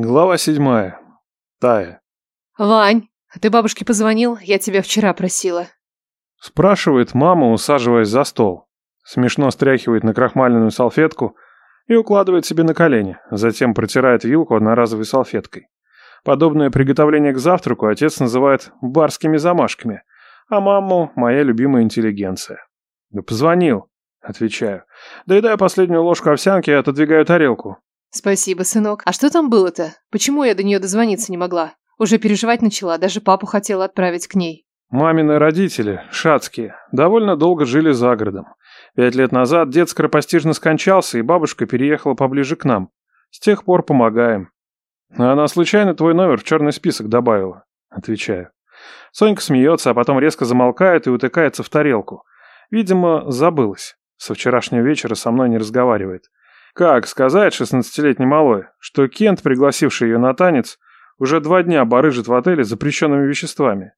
Глава седьмая. Тая. Вань, ты бабушке позвонил? Я тебя вчера просила. Спрашивает мама, усаживаясь за стол. Смешно стряхивает на крахмальную салфетку и укладывает себе на колени, затем протирает вилку одноразовой салфеткой. Подобное приготовление к завтраку отец называет барскими замашками, а маму – моя любимая интеллигенция. «Да позвонил», – отвечаю. Доедаю последнюю ложку овсянки и отодвигаю тарелку. Спасибо, сынок. А что там было-то? Почему я до нее дозвониться не могла? Уже переживать начала, даже папу хотела отправить к ней. Мамины родители, шацкие, довольно долго жили за городом. Пять лет назад дед скоропостижно скончался, и бабушка переехала поближе к нам. С тех пор помогаем. Она случайно твой номер в черный список добавила. Отвечаю. Сонька смеется, а потом резко замолкает и утыкается в тарелку. Видимо, забылась. Со вчерашнего вечера со мной не разговаривает. Как сказать шестнадцатилетней малой, что Кент, пригласивший ее на танец, уже два дня барыжит в отеле запрещенными веществами?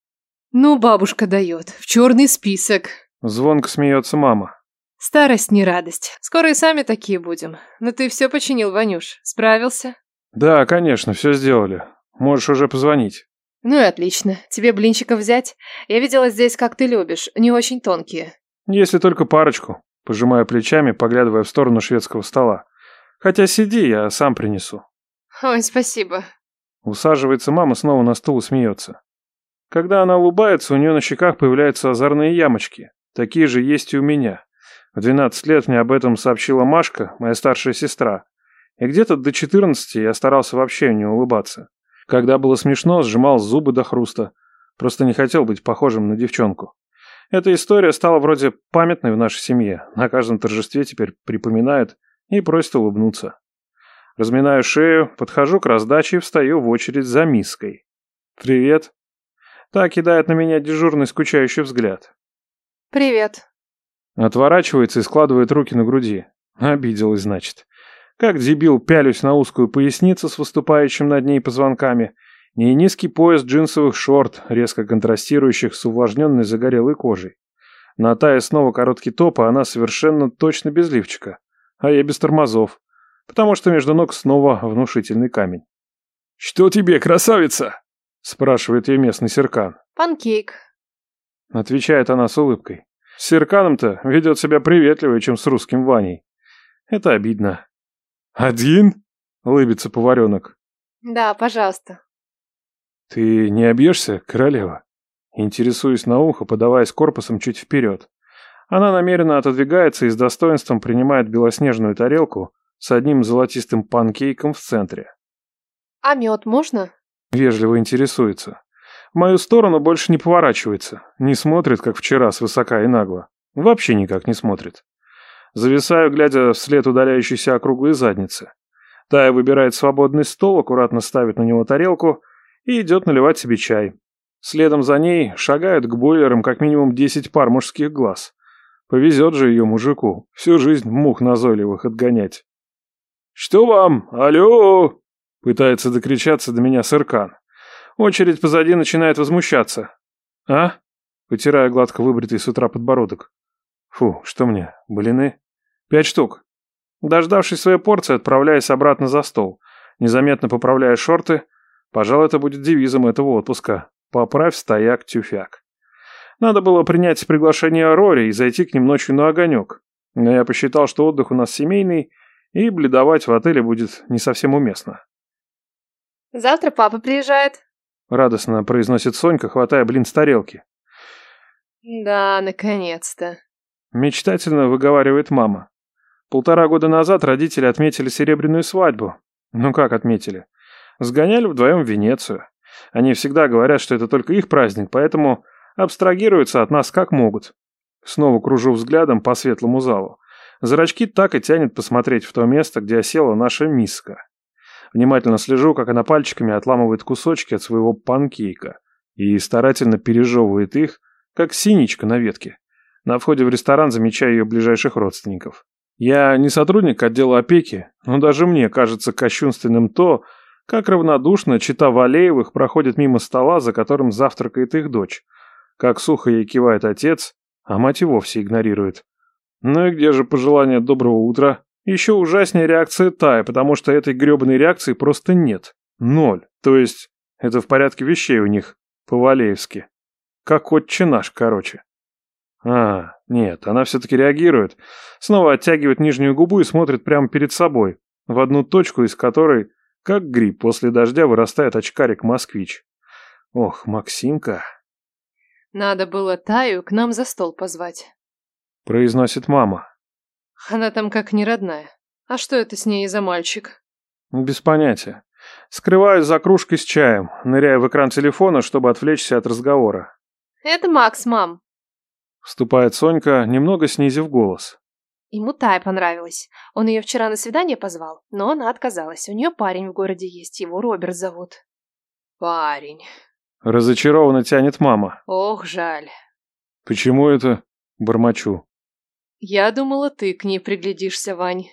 Ну, бабушка дает. В черный список. Звонко смеется мама. Старость не радость. Скоро и сами такие будем. Но ты все починил, Ванюш. Справился? Да, конечно, все сделали. Можешь уже позвонить. Ну и отлично. Тебе блинчиков взять? Я видела здесь, как ты любишь. Не очень тонкие. Если только парочку. Пожимая плечами, поглядывая в сторону шведского стола. Хотя сиди, я сам принесу. Ой, спасибо. Усаживается мама снова на стул и смеется. Когда она улыбается, у нее на щеках появляются озорные ямочки. Такие же есть и у меня. В 12 лет мне об этом сообщила Машка, моя старшая сестра. И где-то до 14 я старался вообще не улыбаться. Когда было смешно, сжимал зубы до хруста. Просто не хотел быть похожим на девчонку. Эта история стала вроде памятной в нашей семье. На каждом торжестве теперь припоминают и просят улыбнуться. Разминаю шею, подхожу к раздаче и встаю в очередь за миской. «Привет». Та кидает на меня дежурный скучающий взгляд. «Привет». Отворачивается и складывает руки на груди. Обиделась, значит. Как дебил пялюсь на узкую поясницу с выступающим над ней позвонками – и низкий пояс джинсовых шорт, резко контрастирующих с увлажненной загорелой кожей. На Тае снова короткий топ, а она совершенно точно без лифчика. А я без тормозов, потому что между ног снова внушительный камень. «Что тебе, красавица?» – спрашивает ее местный серкан. «Панкейк», – отвечает она с улыбкой. С серканом-то ведет себя приветливее, чем с русским Ваней. Это обидно. «Один?» – лыбится поваренок. «Да, пожалуйста». «Ты не объешься, королева?» Интересуюсь на ухо, подаваясь корпусом чуть вперед. Она намеренно отодвигается и с достоинством принимает белоснежную тарелку с одним золотистым панкейком в центре. «А мед можно?» Вежливо интересуется. В мою сторону больше не поворачивается, не смотрит, как вчера, свысока и нагло. Вообще никак не смотрит. Зависаю, глядя вслед удаляющейся округлой задницы. Тая выбирает свободный стол, аккуратно ставит на него тарелку и идет наливать себе чай. Следом за ней шагают к бойлерам как минимум 10 пар мужских глаз. Повезет же ее мужику, всю жизнь мух назойливых отгонять. «Что вам? Алло!» Пытается докричаться до меня сыркан. Очередь позади начинает возмущаться. «А?» Потирая гладко выбритый с утра подбородок. «Фу, что мне, блины?» «Пять штук». Дождавшись своей порции, отправляюсь обратно за стол. Незаметно поправляя шорты, Пожалуй, это будет девизом этого отпуска. Поправь стояк тюфяк. Надо было принять приглашение Рори и зайти к ним ночью на огонек. Но я посчитал, что отдых у нас семейный, и бледовать в отеле будет не совсем уместно. «Завтра папа приезжает», — радостно произносит Сонька, хватая блин с тарелки. «Да, наконец-то», — мечтательно выговаривает мама. Полтора года назад родители отметили серебряную свадьбу. Ну как отметили? Сгоняли вдвоем в Венецию. Они всегда говорят, что это только их праздник, поэтому абстрагируются от нас как могут. Снова кружу взглядом по светлому залу. Зрачки так и тянет посмотреть в то место, где осела наша миска. Внимательно слежу, как она пальчиками отламывает кусочки от своего панкейка и старательно пережевывает их, как синичка на ветке. На входе в ресторан замечаю ее ближайших родственников. Я не сотрудник отдела опеки, но даже мне кажется кощунственным то, как равнодушно чита Валеевых проходит мимо стола, за которым завтракает их дочь. Как сухо ей кивает отец, а мать и вовсе игнорирует. Ну и где же пожелание доброго утра? Еще ужаснее реакция Тая, потому что этой гребаной реакции просто нет. Ноль. То есть, это в порядке вещей у них, по-валеевски. Как отче наш, короче. А, нет, она все-таки реагирует. Снова оттягивает нижнюю губу и смотрит прямо перед собой, в одну точку, из которой, как гриб после дождя, вырастает очкарик-москвич. Ох, Максимка. Надо было Таю к нам за стол позвать. Произносит мама. Она там как не родная. А что это с ней за мальчик? Без понятия. Скрываюсь за кружкой с чаем, ныряя в экран телефона, чтобы отвлечься от разговора. Это Макс, мам. Вступает Сонька, немного снизив голос. Ему Тая понравилась. Он ее вчера на свидание позвал, но она отказалась. У нее парень в городе есть, его Роберт зовут. Парень. Разочарованно тянет мама. Ох, жаль. Почему это? Бормочу. Я думала, ты к ней приглядишься, Вань.